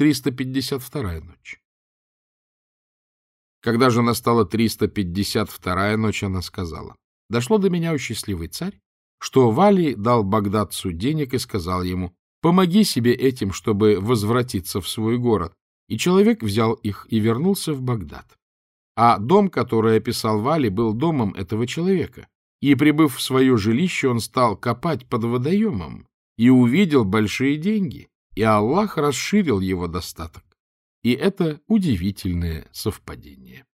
352-я ночь. Когда же настала 352-я ночь, она сказала, «Дошло до меня, о счастливый царь, что Вали дал багдадцу денег и сказал ему, «Помоги себе этим, чтобы возвратиться в свой город». И человек взял их и вернулся в Багдад. А дом, который описал Вали, был домом этого человека. И, прибыв в свое жилище, он стал копать под водоемом и увидел большие деньги, и Аллах расширил его достаток. И это удивительное совпадение.